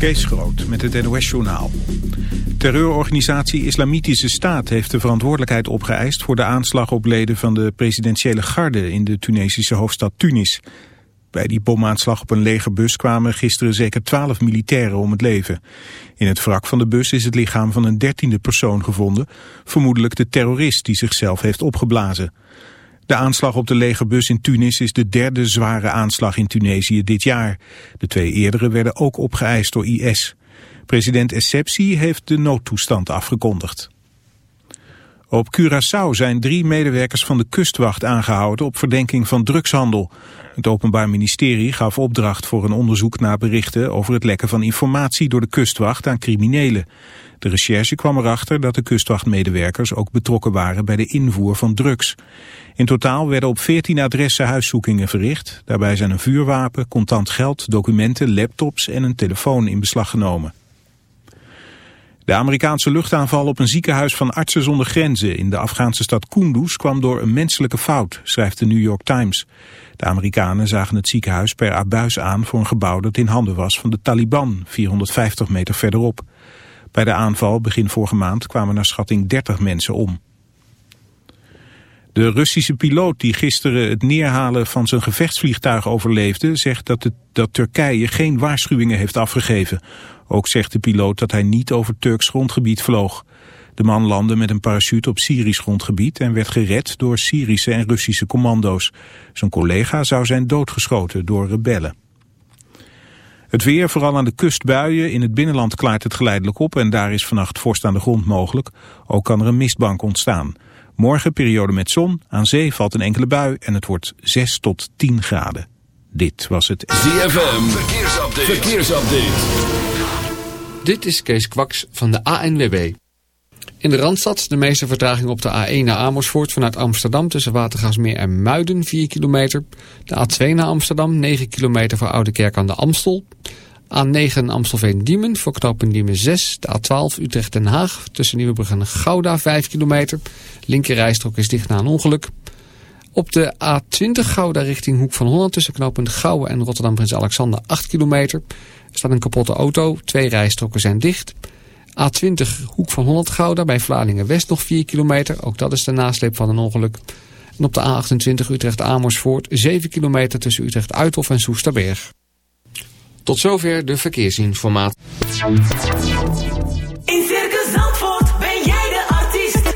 Kees Groot met het NOS-journaal. Terreurorganisatie Islamitische Staat heeft de verantwoordelijkheid opgeëist... voor de aanslag op leden van de presidentiële garde in de Tunesische hoofdstad Tunis. Bij die bomaanslag op een legerbus kwamen gisteren zeker twaalf militairen om het leven. In het wrak van de bus is het lichaam van een dertiende persoon gevonden... vermoedelijk de terrorist die zichzelf heeft opgeblazen. De aanslag op de legerbus in Tunis is de derde zware aanslag in Tunesië dit jaar. De twee eerdere werden ook opgeëist door IS. President Essebsi heeft de noodtoestand afgekondigd. Op Curaçao zijn drie medewerkers van de kustwacht aangehouden op verdenking van drugshandel. Het Openbaar Ministerie gaf opdracht voor een onderzoek naar berichten over het lekken van informatie door de kustwacht aan criminelen. De recherche kwam erachter dat de kustwachtmedewerkers ook betrokken waren bij de invoer van drugs. In totaal werden op 14 adressen huiszoekingen verricht. Daarbij zijn een vuurwapen, contant geld, documenten, laptops en een telefoon in beslag genomen. De Amerikaanse luchtaanval op een ziekenhuis van artsen zonder grenzen in de Afghaanse stad Kunduz kwam door een menselijke fout, schrijft de New York Times. De Amerikanen zagen het ziekenhuis per abuis aan voor een gebouw dat in handen was van de Taliban, 450 meter verderop. Bij de aanval begin vorige maand kwamen naar schatting 30 mensen om. De Russische piloot die gisteren het neerhalen van zijn gevechtsvliegtuig overleefde... zegt dat, dat Turkije geen waarschuwingen heeft afgegeven. Ook zegt de piloot dat hij niet over Turks grondgebied vloog. De man landde met een parachute op Syrisch grondgebied... en werd gered door Syrische en Russische commando's. Zijn collega zou zijn doodgeschoten door rebellen. Het weer, vooral aan de kust buien. In het binnenland klaart het geleidelijk op en daar is vannacht vorst aan de grond mogelijk. Ook kan er een mistbank ontstaan. Morgen periode met zon, aan zee valt een enkele bui en het wordt 6 tot 10 graden. Dit was het ZFM Verkeersupdate. Verkeersupdate. Dit is Kees Kwaks van de ANWB. In de Randstad de meeste vertraging op de A1 naar Amersfoort vanuit Amsterdam tussen Watergasmeer en Muiden 4 kilometer. De A2 naar Amsterdam 9 kilometer voor Oudekerk aan de Amstel. A9 Amstelveen-Diemen voor knooppunt Diemen 6. De A12 Utrecht-Den Haag tussen Nieuwebrug en Gouda 5 kilometer. Linkerrijstrook is dicht na een ongeluk. Op de A20 Gouda richting Hoek van Holland tussen knooppunt Gouwen en Rotterdam Prins Alexander 8 kilometer. Er staat een kapotte auto, twee rijstroken zijn dicht. A20 Hoek van Holland Gouda bij Vlaardingen West nog 4 kilometer. Ook dat is de nasleep van een ongeluk. En op de A28 Utrecht Amersfoort 7 kilometer tussen Utrecht Uithof en Soesterberg. Tot zover de verkeersinformatie. In Circus Zandvoort ben jij de artiest.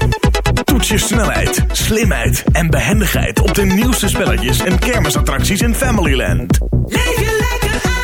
Toets je snelheid, slimheid en behendigheid op de nieuwste spelletjes en kermisattracties in Familyland. Leef je lekker uit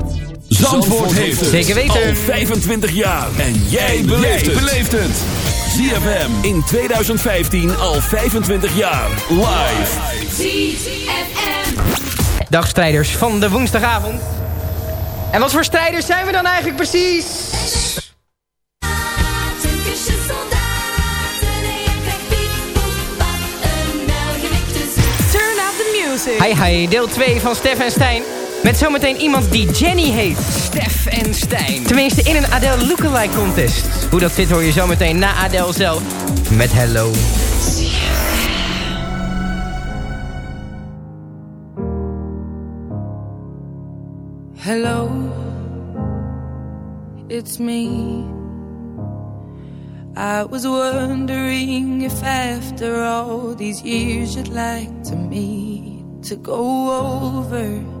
Zandvoort heeft het. Zeker weten. Al 25 jaar. En jij beleeft het. ZFM in 2015 al 25 jaar. Live. ZFM. Dag strijders van de woensdagavond. En wat voor strijders zijn we dan eigenlijk precies? Turn up the music. Hi hi, deel 2 van Stef en Stijn. Met zometeen iemand die Jenny heet. Stef en Stijn. Tenminste, in een Adele lookalike contest. Hoe dat zit hoor je zometeen na Adele zelf. Met Hello. Hello, it's me. I was wondering if after all these years you'd like to meet to go over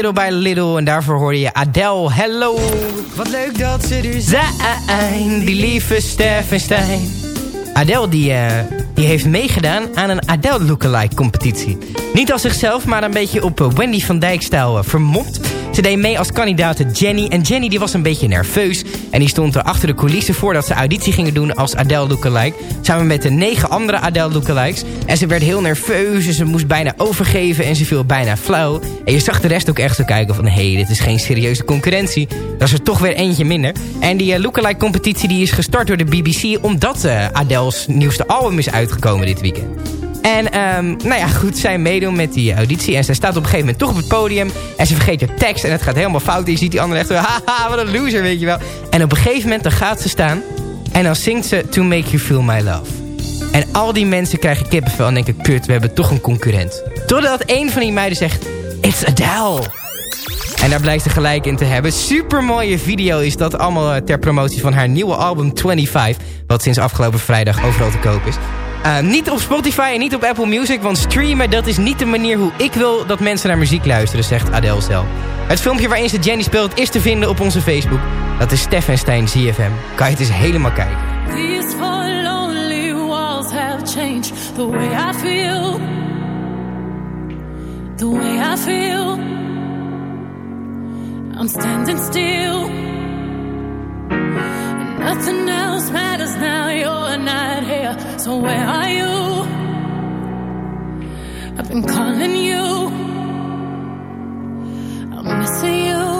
Little by Little. En daarvoor hoorde je Adele, Hello. Wat leuk dat ze er zijn, die lieve Stef en Stijn. Adele die, eh, die heeft meegedaan aan een Adele lookalike competitie. Niet als zichzelf, maar een beetje op eh, Wendy van Dijk stijl eh, vermomd. Ze deed mee als kandidaat Jenny. En Jenny die was een beetje nerveus. En die stond er achter de coulissen voordat ze auditie gingen doen als Adele lookalike. Samen met de negen andere Adele lookalikes. En ze werd heel nerveus en ze moest bijna overgeven en ze viel bijna flauw. En je zag de rest ook echt zo kijken van... hé, hey, dit is geen serieuze concurrentie. Dat is er toch weer eentje minder. En die uh, lookalike competitie die is gestart door de BBC... omdat uh, Adele's nieuwste album is uitgekomen dit weekend. En um, nou ja, goed, zij meedoen met die auditie. En zij staat op een gegeven moment toch op het podium. En ze vergeet haar tekst en het gaat helemaal fout. En je ziet die andere echt haha, wat een loser, weet je wel. En op een gegeven moment dan gaat ze staan. En dan zingt ze To Make You Feel My Love. En al die mensen krijgen kippenvel en denken... kut, we hebben toch een concurrent. Totdat een van die meiden zegt... It's Adele. En daar blijkt ze gelijk in te hebben. Super mooie video is dat allemaal ter promotie van haar nieuwe album 25. Wat sinds afgelopen vrijdag overal te koop is. Uh, niet op Spotify en niet op Apple Music, want streamen dat is niet de manier hoe ik wil dat mensen naar muziek luisteren, zegt Adele zelf. Het filmpje waarin ze Jenny speelt is te vinden op onze Facebook. Dat is Stef en ZFM. Kan je het eens helemaal kijken. These four lonely walls have changed the way I feel. The way I feel. I'm standing still. Nothing else matters now. You're not here. So where are you? I've been calling you. I'm missing you.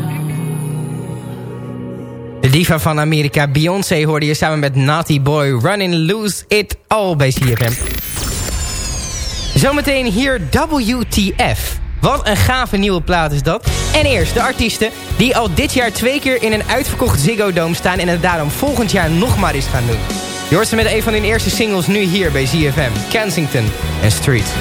diva van Amerika, Beyoncé, hoorde je samen met Naughty Boy Running Lose It All bij ZFM. Zometeen hier WTF. Wat een gave nieuwe plaat is dat. En eerst de artiesten die al dit jaar twee keer in een uitverkocht Ziggo Dome staan... en het daarom volgend jaar nog maar eens gaan doen. Je hoort ze met een van hun eerste singles nu hier bij ZFM. Kensington en Street.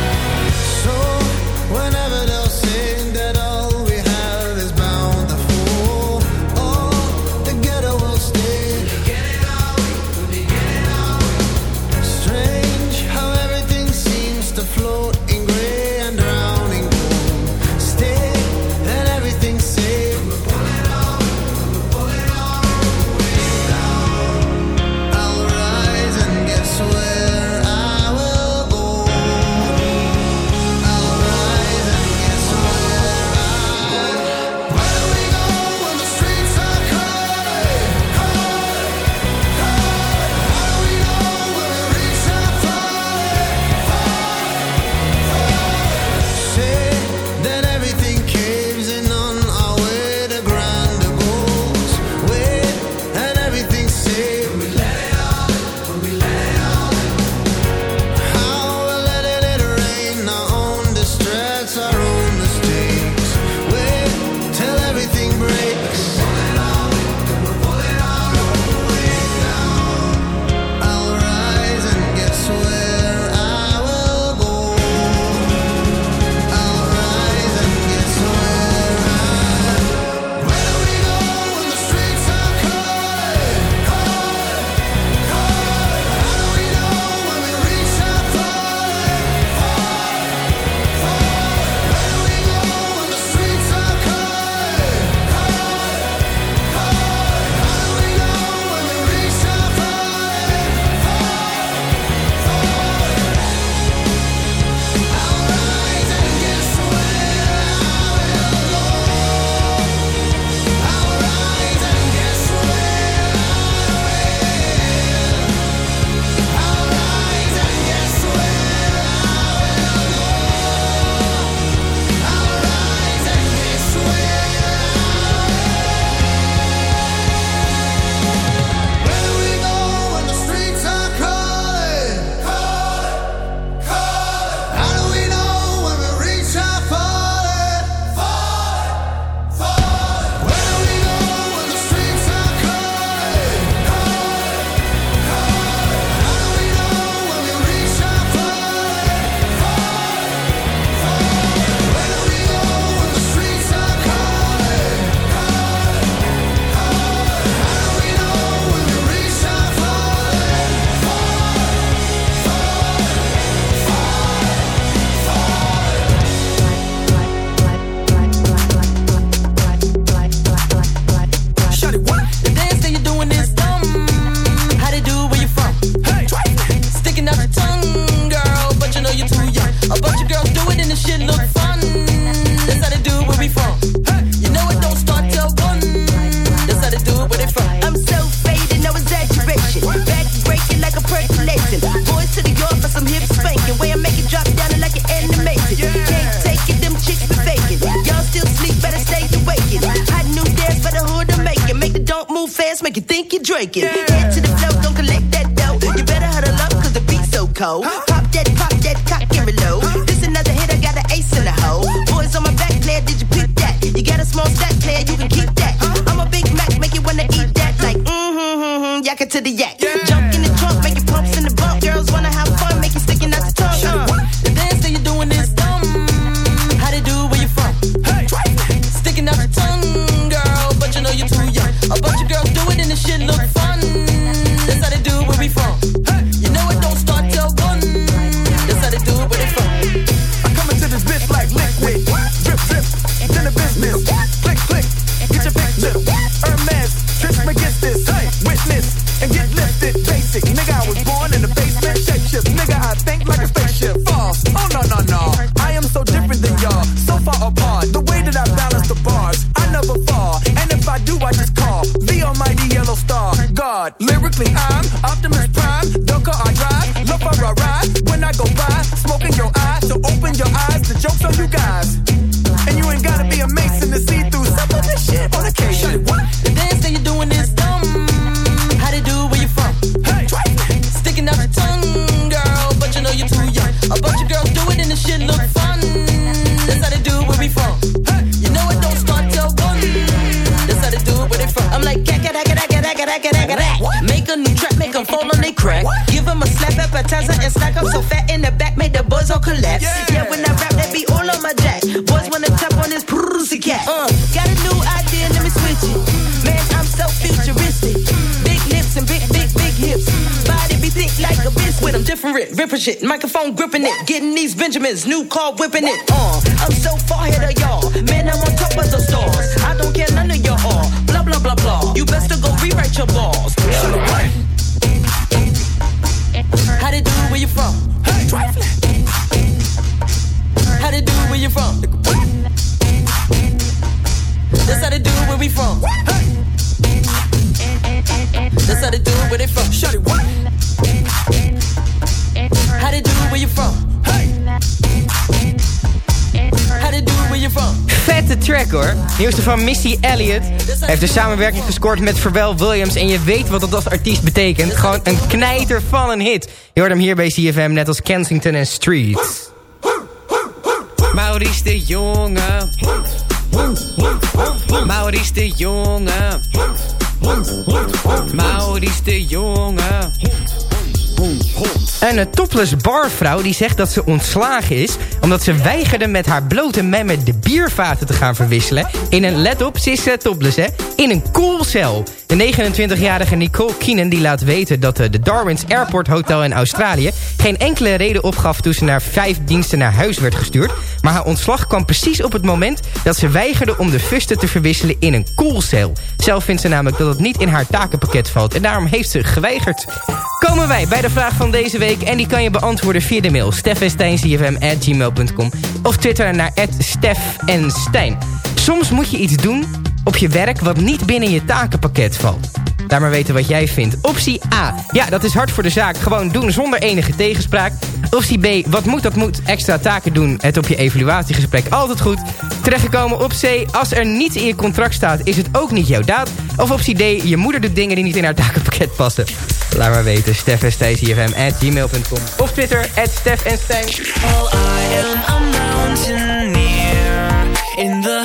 break it. Gat, gat, gat, gat. Make a new track, make 'em fall on they crack. Give 'em a slap appetizer and snack up so fat in the back, make the boys all collapse. Yeah, when I rap, that be all on my jack. Boys wanna tap on this pussy cat. Uh, got a new idea, let me switch it. Man, I'm so futuristic. Like a biscuit. I'm different, ripping shit. Microphone gripping it. Getting these Benjamins, new car whipping it. Uh, I'm so far ahead of y'all. Man, I'm on top of the stars. I don't care none of y'all. Blah, blah, blah, blah. You best to go rewrite your balls. How they do where you from? Hey, How they do where you from? That's how they do where we from. That's how they do where they from. Shut it, what? Vette track hoor. Nieuwste van Missy Elliott. Hij heeft een samenwerking gescoord met Pharrell Williams. En je weet wat dat als artiest betekent. Gewoon een knijter van een hit. Je hoort hem hier bij CFM net als Kensington en Street. Maurice de Jonge. Maurice de Jonge. Maurice de Jonge. Een topless barvrouw die zegt dat ze ontslagen is... omdat ze weigerde met haar blote memmen de biervaten te gaan verwisselen... in een, let op, ze eh, topless hè, in een koelcel. De 29-jarige Nicole Keenan die laat weten dat eh, de Darwin's Airport Hotel in Australië... geen enkele reden opgaf toen ze naar vijf diensten naar huis werd gestuurd... maar haar ontslag kwam precies op het moment dat ze weigerde om de fusten te verwisselen in een koelcel. Zelf vindt ze namelijk dat het niet in haar takenpakket valt en daarom heeft ze geweigerd. Komen wij bij de vraag van deze week en die kan je beantwoorden via de mail steffensteincfm.gmail.com of twitter naar Stef. Soms moet je iets doen op je werk wat niet binnen je takenpakket valt. Laat maar weten wat jij vindt. Optie A. Ja, dat is hard voor de zaak. Gewoon doen zonder enige tegenspraak. Optie B. Wat moet, dat moet. Extra taken doen. Het op je evaluatiegesprek. Altijd goed. Terechtgekomen op C. Als er niets in je contract staat, is het ook niet jouw daad. Of optie D. Je moeder doet dingen die niet in haar takenpakket passen. Laat maar weten. Stef en at gmail.com. Of Twitter, at Stef en I am a mountaineer in the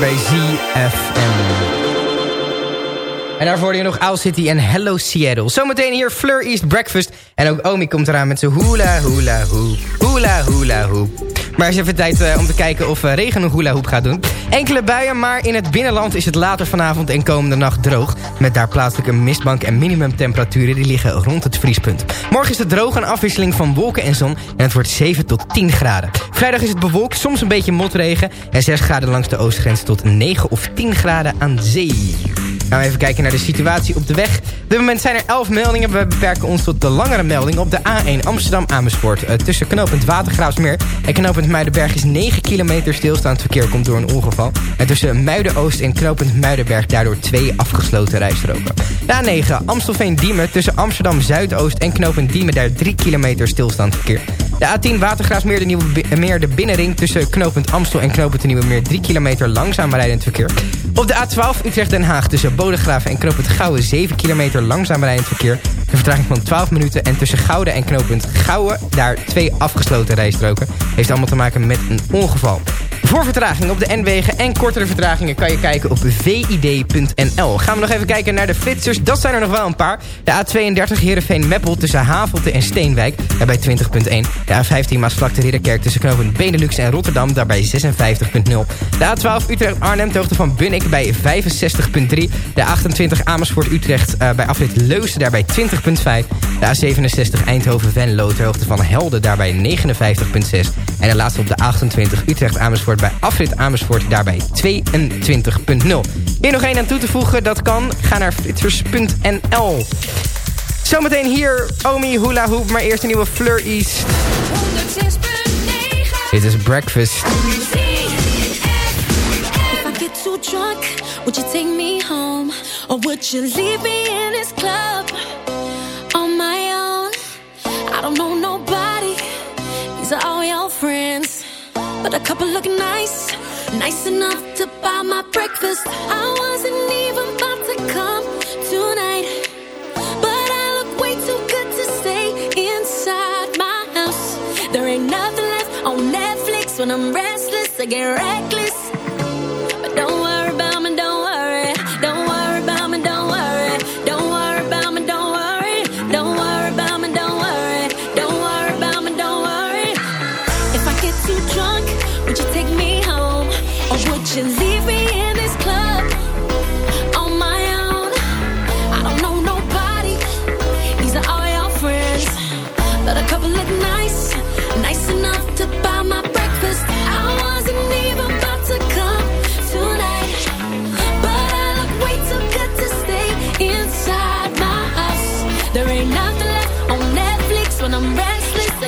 bij ZFM. En daarvoor je nog Owl City en Hello Seattle. Zometeen hier Fleur East Breakfast. En ook Omi komt eraan met zijn hula hula hoop. Hula hula hoop. Maar is even tijd eh, om te kijken of eh, regen een hula hoop gaat doen. Enkele buien, maar in het binnenland is het later vanavond en komende nacht droog. Met daar plaatselijke mistbank en minimumtemperaturen die liggen rond het vriespunt. Morgen is het droog, een afwisseling van wolken en zon. En het wordt 7 tot 10 graden. Vrijdag is het bewolkt, soms een beetje motregen. En 6 graden langs de oostgrens tot 9 of 10 graden aan zee. Gaan we even kijken naar de situatie op de weg. Op dit moment zijn er 11 meldingen. We beperken ons tot de langere melding op de A1 Amsterdam-Amersfoort. Uh, tussen knooppunt Watergraafsmeer en knooppunt Muidenberg is 9 kilometer stilstaand verkeer komt door een ongeval. En tussen Muiden-Oost en knooppunt Muidenberg daardoor twee afgesloten rijstroken. De A9 Amstelveen-Diemen tussen Amsterdam-Zuidoost en knooppunt Diemen daar 3 kilometer stilstaand verkeer. De A10 Watergraafsmeer de, Nieuwe Bi- meer de binnenring... tussen knooppunt Amstel en knooppunt de Nieuwe Meer... 3 kilometer langzaam rijdend verkeer. Op de A12 Utrecht-Den Haag tussen Bodegraven en knooppunt Gouwen... 7 kilometer langzaam rijdend verkeer. Een vertraging van 12 minuten. En tussen Gouden en knooppunt Gouwen... daar twee afgesloten rijstroken. Heeft allemaal te maken met een ongeval. Voor vertraging op de N-wegen en kortere vertragingen kan je kijken op vid.nl. Gaan we nog even kijken naar de flitsers. Dat zijn er nog wel een paar. De A32 Heerenveen-Meppel tussen Havelte en Steenwijk. Daarbij 20.1. De A15 Maasvlakte Ridderkerk tussen knooppunt Benelux en Rotterdam. Daarbij 56.0. De A12 Utrecht-Arnhem hoogte van Bunnik bij 65.3. De A28 Amersfoort-Utrecht eh, bij afrit Leusden daarbij 20.5. De A67 Eindhoven-Venlo ter hoogte van Helden daarbij 59.6. En de laatste op de 28 Utrecht-Amersfoort bij afrit Amersfoort daarbij 22.0. Hier nog één aan toe te voegen, dat kan. Ga naar flitsers.nl. Zometeen hier Omi Hula Hoop, maar eerst een nieuwe Fleur East. 106.9 Dit is Breakfast. If I get too drunk, would you take me home? Or would you leave me in this club on my own? I don't know nobody, But a couple look nice, nice enough to buy my breakfast. I wasn't even about to come tonight. But I look way too good to stay inside my house. There ain't nothing left on Netflix when I'm restless. I get reckless.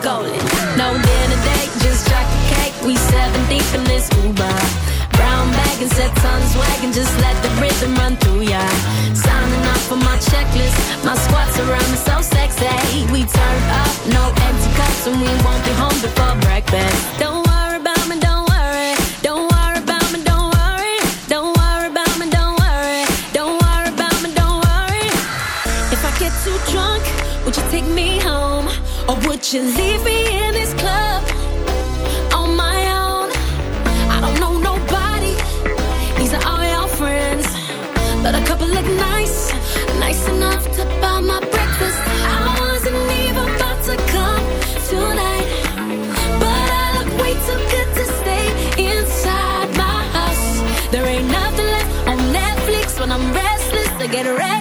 golden. No dinner date, just chocolate cake. We seven deep in this Uber. Brown bag and set tons wagon, just let the rhythm run through ya. Signing off on my checklist, my squats around me so sexy. We turn up, no empty cups, and we won't be home before breakfast. Don't You leave me in this club on my own? I don't know nobody. These are all your friends. But a couple look nice, nice enough to buy my breakfast. I wasn't even about to come tonight. But I look way too good to stay inside my house. There ain't nothing left on Netflix when I'm restless. I get reckless.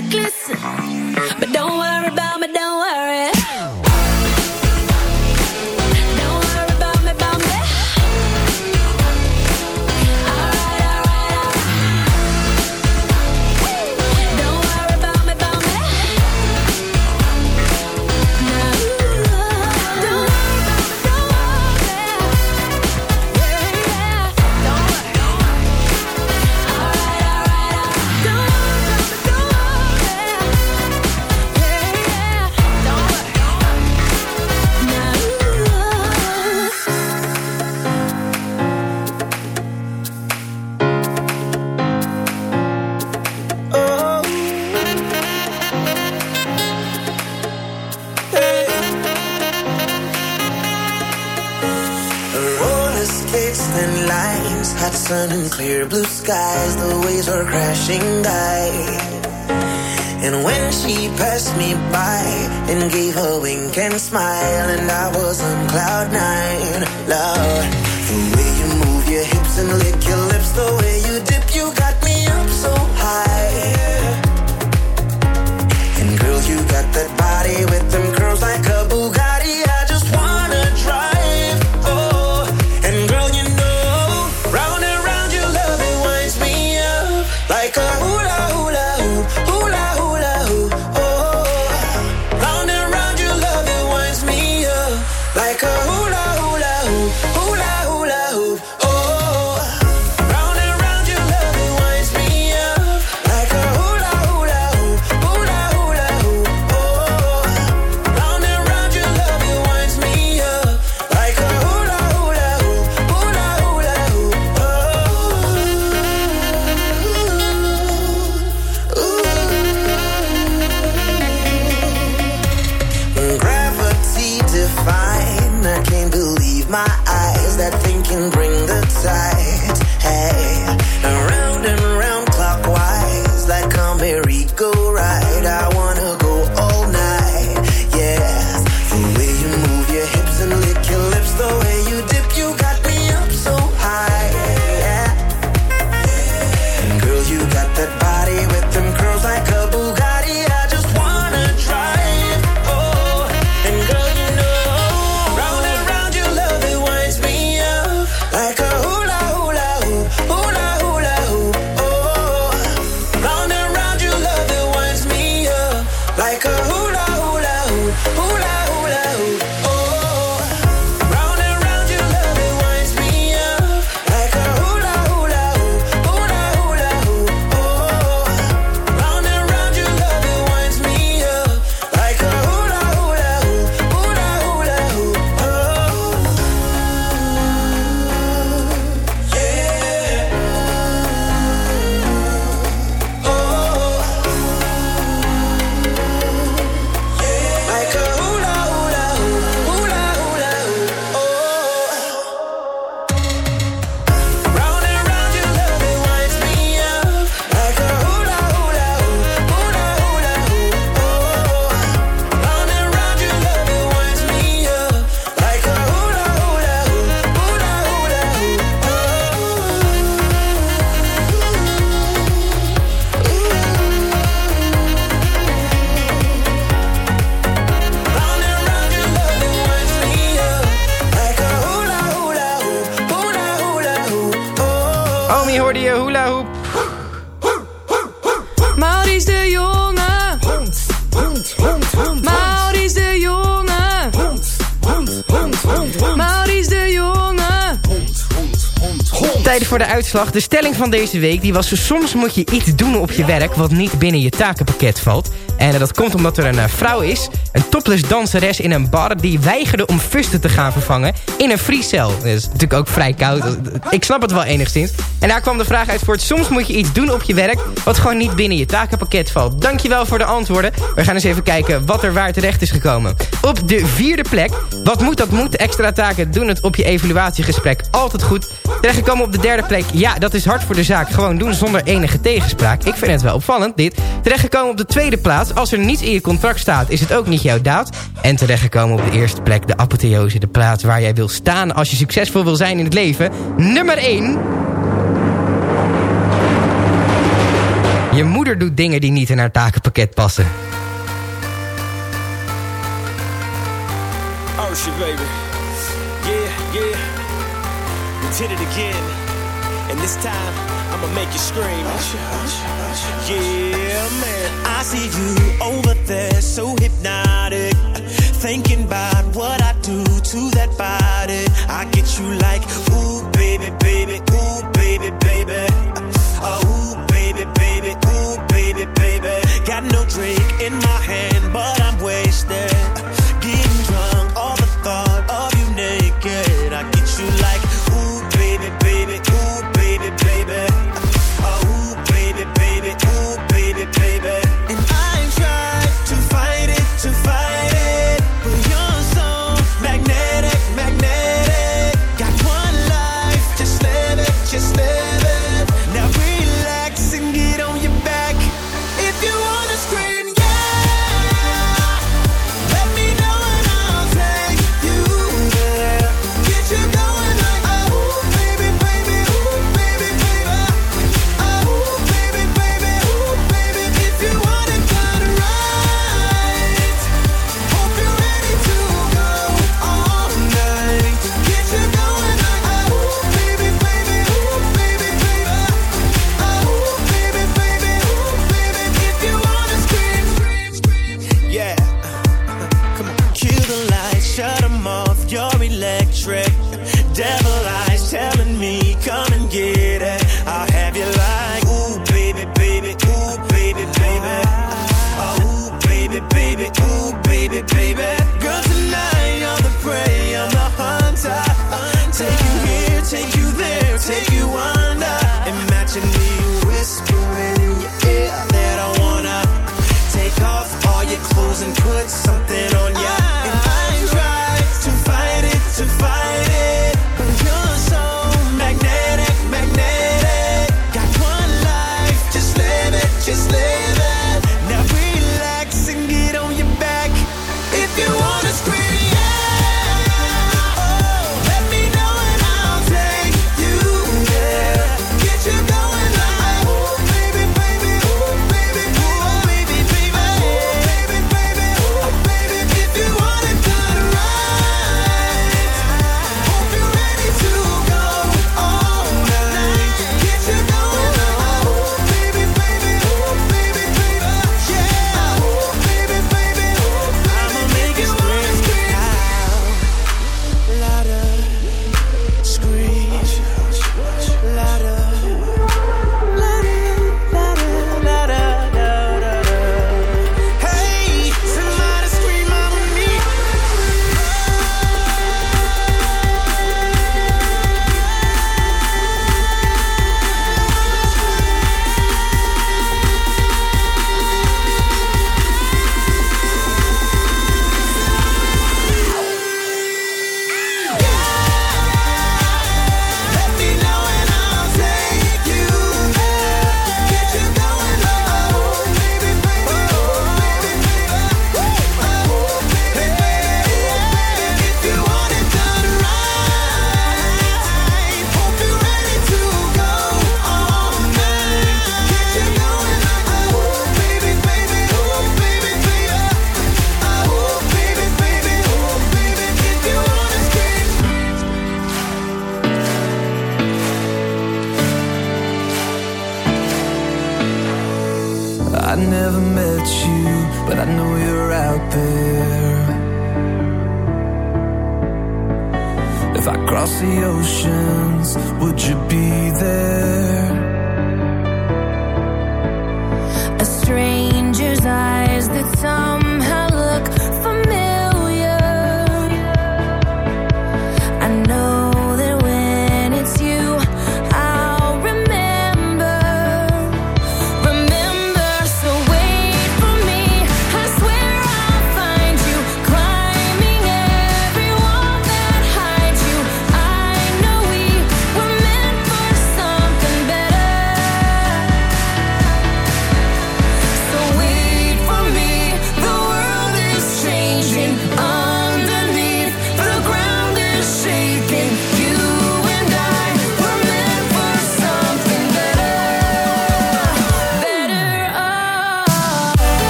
Voor de uitslag. De stelling van deze week die was... soms moet je iets doen op je werk... wat niet binnen je takenpakket valt. En eh, dat komt omdat er een eh, vrouw is... een topless danseres in een bar... die weigerde om fusten te gaan vervangen... in een vriescel. Dat is natuurlijk ook vrij koud. Ik snap het wel enigszins. En daar kwam de vraag uit voort... soms moet je iets doen op je werk... wat gewoon niet binnen je takenpakket valt. Dankjewel voor de antwoorden. We gaan eens even kijken wat er waar terecht is gekomen. Op de vierde plek... wat moet dat moet... extra taken doen het op je evaluatiegesprek altijd goed. Terechtgekomen op de derde plek... ja, dat is hard voor de zaak. Gewoon doen zonder enige tegenspraak. Ik vind het wel opvallend, dit. Terechtgekomen op de tweede plaats... als er niets in je contract staat... is het ook niet jouw daad. En terechtgekomen op de eerste plek... de apotheose, de plaats waar jij wil staan... als je succesvol wil zijn in het leven. Nummer 1... Je moeder doet dingen die niet in haar takenpakket passen. Oh shit, baby. Yeah, yeah. We did it again. And this time, I'ma make you scream. I see you over there, so hypnotic. Thinking about what I do to that body. I get you like, ooh, baby, baby, ooh, baby, baby. Oh, ooh, baby, baby, ooh, baby, baby. Got no drink in my hand, but I'm wasted.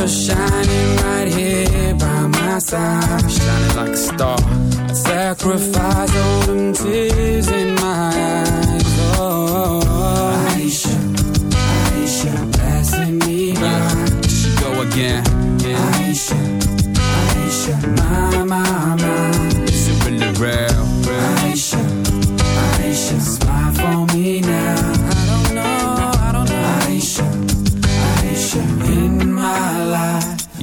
forever shining right here by my side. Shining like a star. I sacrifice all them tears in my eyes. Oh, Aisha, Aisha, passing me by. Uh, she go again. Yeah. Aisha, Aisha, my, my, my. Is it really rare?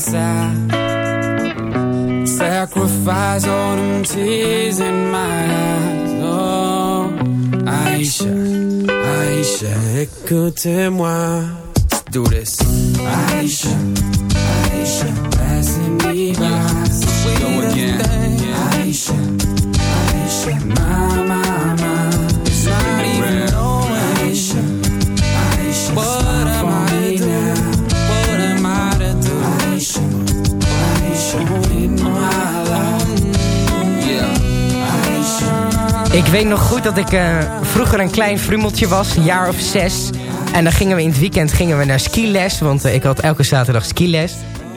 Side. Sacrifice all them tears in my eyes. Oh, Aisha, Aisha, écoutez-moi. Let's do this. Aisha, Aisha, Ik weet nog goed dat ik eh, vroeger een klein frummeltje was, een jaar of zes. En dan gingen we in het weekend gingen we naar skiles, want eh, ik had elke zaterdag skiles.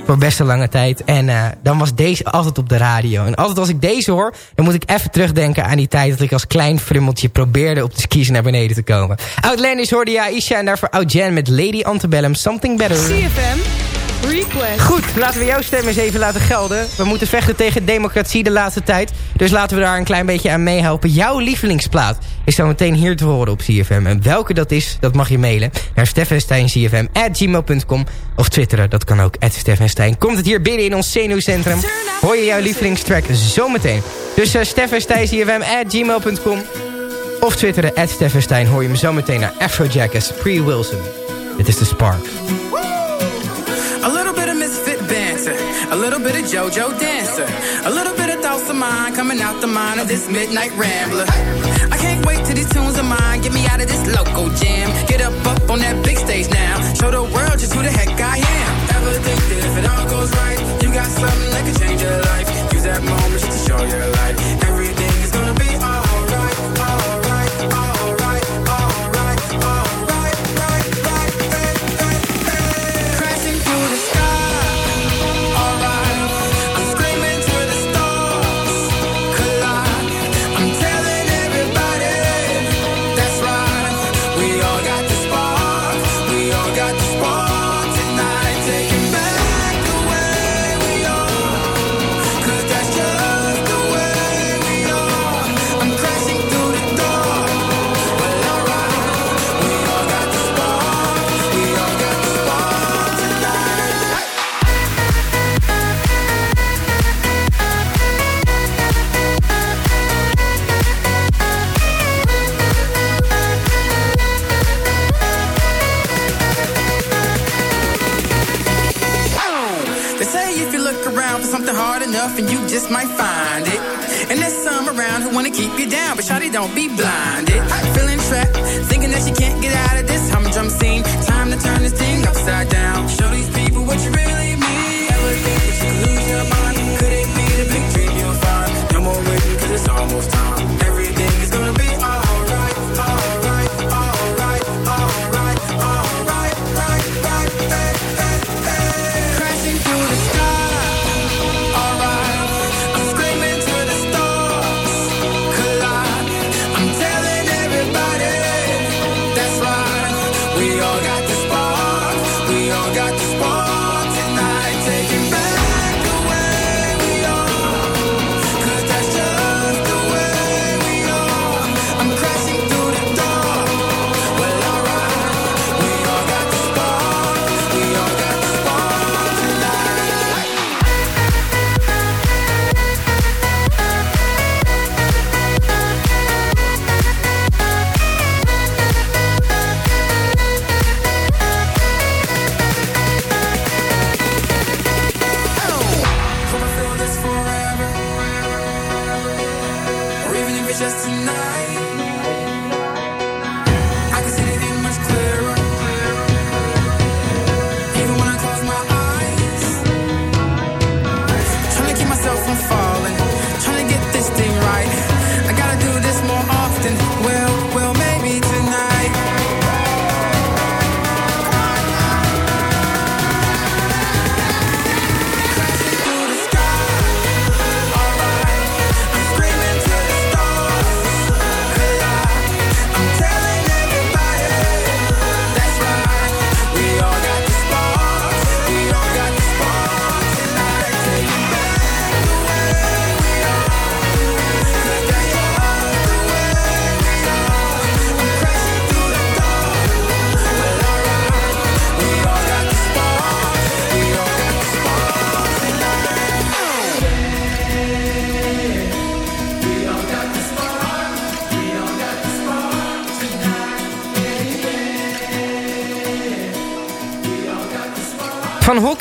Voor best een lange tijd. En eh, dan was deze altijd op de radio. En altijd als ik deze hoor, dan moet ik even terugdenken aan die tijd... dat ik als klein frummeltje probeerde op de skis naar beneden te komen. Outlandis hoorde je Aisha en daarvoor Out Jan met Lady Antebellum, Something Better. CFM Request. Goed, laten we jouw stem eens even laten gelden. We moeten vechten tegen democratie de laatste tijd. Dus laten we daar een klein beetje aan meehelpen. Jouw lievelingsplaat is zo meteen hier te horen op CFM. En welke dat is, dat mag je mailen naar steffensteincfm.gmail.com Of twitteren, dat kan ook, Steffenstein. Komt het hier binnen in ons zenuwcentrum? Hoor je jouw lievelingstrack zometeen. Dus uh, steffensteincfm.gmail.com Of twitteren, Steffenstein. Hoor je hem zometeen naar Afrojack Pre Wilson. Dit is de Spark. Bit of JoJo dancer, a little bit of thoughts of mine coming out the mind of this midnight rambler. I can't wait till these tunes of mine get me out of this local jam. Get up, up on that big stage now, show the world just who the heck I am. Ever think that if it all goes right, you got something that can change your life?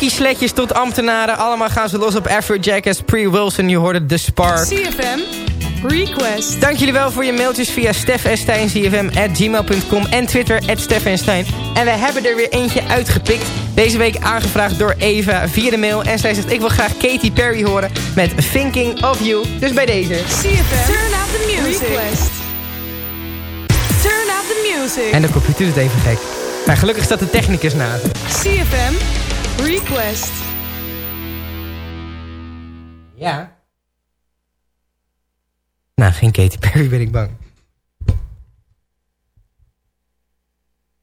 Hockeysletjes tot ambtenaren, allemaal gaan ze los op Afrojack Pre Wilson. Je hoorde The Spark. CFM Request. Dank jullie wel voor je mailtjes via stefenstein.cfm.gmail.com en Twitter @stefenstein. En we hebben er weer eentje uitgepikt. Deze week aangevraagd door Eva via de mail. En zij zegt, ik wil graag Katy Perry horen met Thinking of You. Dus bij deze. CFM Turn out the music. Request. Turn out the music. En de computer doet even gek. Maar gelukkig staat de technicus naast. CFM Request. Ja. Nou, geen Katy Perry ben ik bang.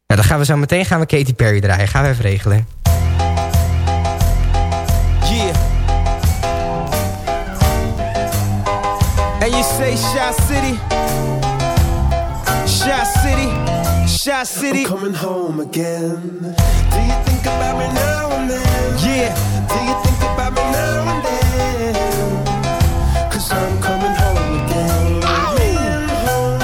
Nou, dan gaan we zo meteen gaan we Katy Perry draaien. Gaan we even regelen. Yeah. And you say Shy City, Shy City, Shy City. I'm coming home again. Do you think about me now? Yeah. Do you think about me now and then? Cause I'm coming home again. Coming home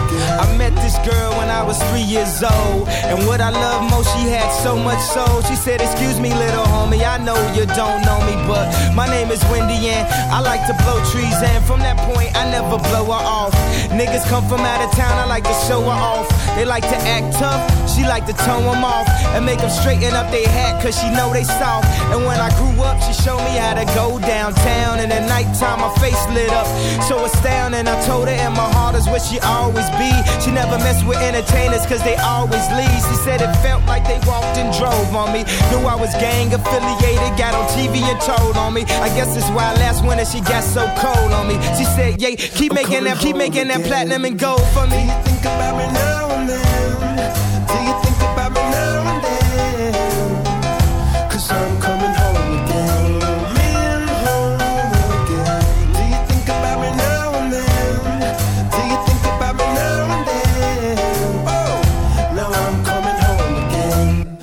again. I met this girl when I was three years old. And what I love most, she had so much soul. She said, Excuse me, little homie, I know you don't know me, but my name is Wendy, and I like to blow trees. And from that point, I never blow her off. Niggas come from out of town, I like to show her off. They like to act tough, she like to tone them off. And make them straighten up their hat, cause she know they soft. And when I grew up, she showed me how to go downtown. And at nighttime, my face lit up. So astounding, I told her, and my heart is where she always be. She never mess with entertainers, cause they always leave. She said it felt like they walked and drove on me. Knew I was gang affiliated, got on TV and told on me. I guess that's why last winter she got so cold on me. She said, yeah, keep making that, keep making that platinum and gold for me. Think about me now and then. Do you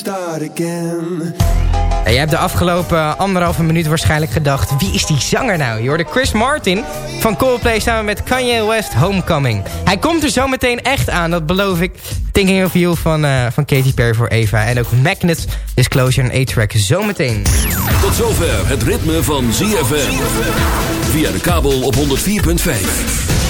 start again. Ja, je hebt de afgelopen anderhalve minuut waarschijnlijk gedacht... wie is die zanger nou? Je hoorde Chris Martin van Coldplay samen met Kanye West Homecoming. Hij komt er zo meteen echt aan, dat beloof ik. Thinking of You van, eh, van Katy Perry voor Eva. En ook Magnets, Disclosure en A-Track zometeen. Tot zover het ritme van ZFM. Via de kabel op 104.5.